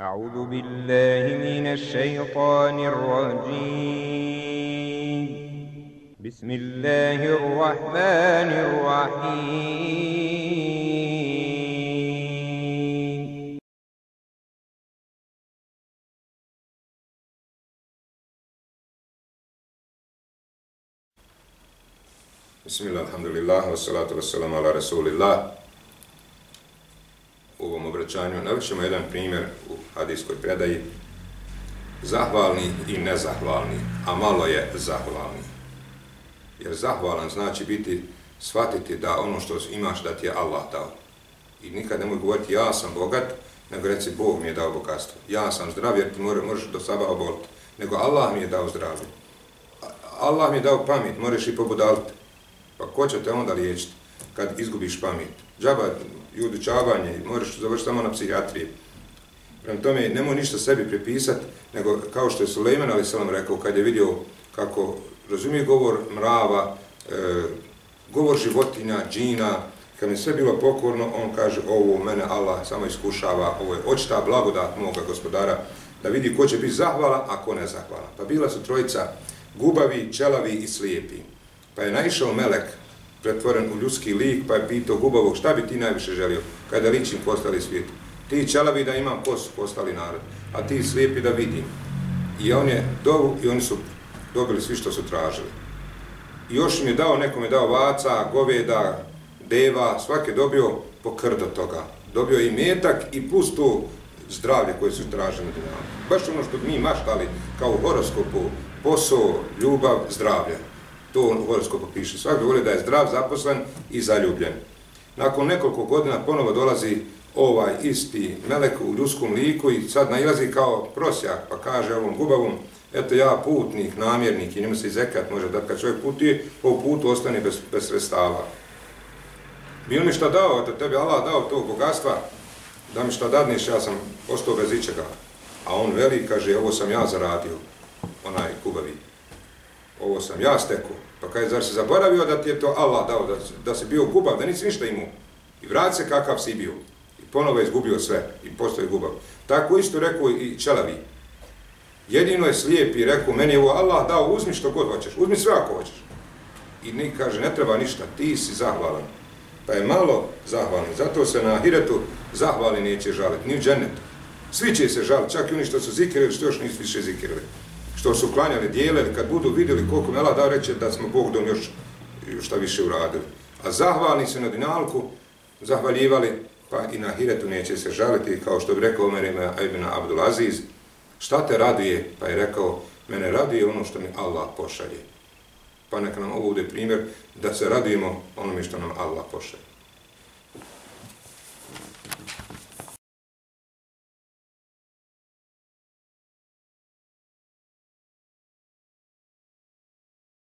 أعوذ بالله من الشيطان الرجيم. بسم الله الرحمن الرحيم. بسم الله الحمد لله والصلاة والسلام على رسول الله u ovom obraćanju navršimo jedan primjer hadijskoj predaji zahvalni i nezahvalni, a malo je zahvalni. Jer zahvalan znači biti, shvatiti da ono što imaš da ti je Allah dao. I nikad nemoj govoriti ja sam bogat, nego reci Bog mi je dao bogatstvo. Ja sam zdrav jer ti možeš do saba oboliti. Nego Allah mi je dao zdravlje. Allah mi je dao pamet, možeš i pobudaliti. Pa ko će te onda liječiti kad izgubiš pamet? Džaba, i udučavanje, moraš završiti samo na psihijatriji. Prema tome, nemoj ništa sebi prepisati, nego kao što je Suleiman ali sam rekao, kad je vidio kako razumije govor mrava, e, govor životinja, džina, kad mi sve bilo pokorno, on kaže, ovo mene Allah samo iskušava, ovo je očita blagodat moga gospodara, da vidi ko će biti zahvala, a ko ne zahvala. Pa bila su trojica gubavi, čelavi i slijepi. Pa je naišao melek, pretvoren u ljudski lik, pa je pitao Gubavog, šta bi ti najviše želio kada ličim postali svijetu Ti čelavi da imam kosu postali narod, a ti slijepi da vidim. I on je dovu i oni su dobili svi što su tražili. I još im je dao, nekom je dao vaca, goveda, deva, svak je dobio po krdo toga. Dobio i metak i plus to zdravlje koje su tražili na. Baš ono što mi maštali kao u horoskopu, posao, ljubav, zdravlje to u horoskopu piše. Svaki voli da je zdrav, zaposlen i zaljubljen. Nakon nekoliko godina ponovo dolazi ovaj isti melek u ljudskom liku i sad nailazi kao prosjak, pa kaže ovom gubavom, eto ja putnik, namjernik i njemu se i zekat može da kad čovjek putuje, po putu ostane bez, bez sredstava. Bil mi šta dao, eto tebi Allah dao tog bogatstva, da mi šta dadneš, ja sam ostao bez ičega. A on veli, kaže, ovo sam ja zaradio, onaj kubavi ovo sam ja stekao. Pa kaže, zar se zaboravio da ti je to Allah dao, da, da si bio gubav, da nisi ništa imao. I vrat se kakav si bio. Ponovo je izgubio sve i postoje gubav. Tako isto rekao i Čelavi. Jedino je slijep i rekao, meni je ovo Allah dao, uzmi što god hoćeš, uzmi sve ako hoćeš. I ni kaže, ne treba ništa, ti si zahvalan. Pa je malo zahvalan. Zato se na ahiretu zahvali neće žaliti, ni u džennetu. Svi će se žaliti, čak i oni što su zikirili, što još nisu više zikirili što su klanjali dijelili, kad budu vidjeli koliko me Allah dao, reće da smo Bog dom još šta više uradili. A zahvalni se na dinalku, zahvaljivali, pa i na hiretu neće se žaliti, kao što bi rekao Omer Ibn Abdulaziz, šta te raduje? Pa je rekao, mene raduje ono što mi Allah pošalje. Pa neka nam ovo bude primjer da se radujemo onome što nam Allah pošalje.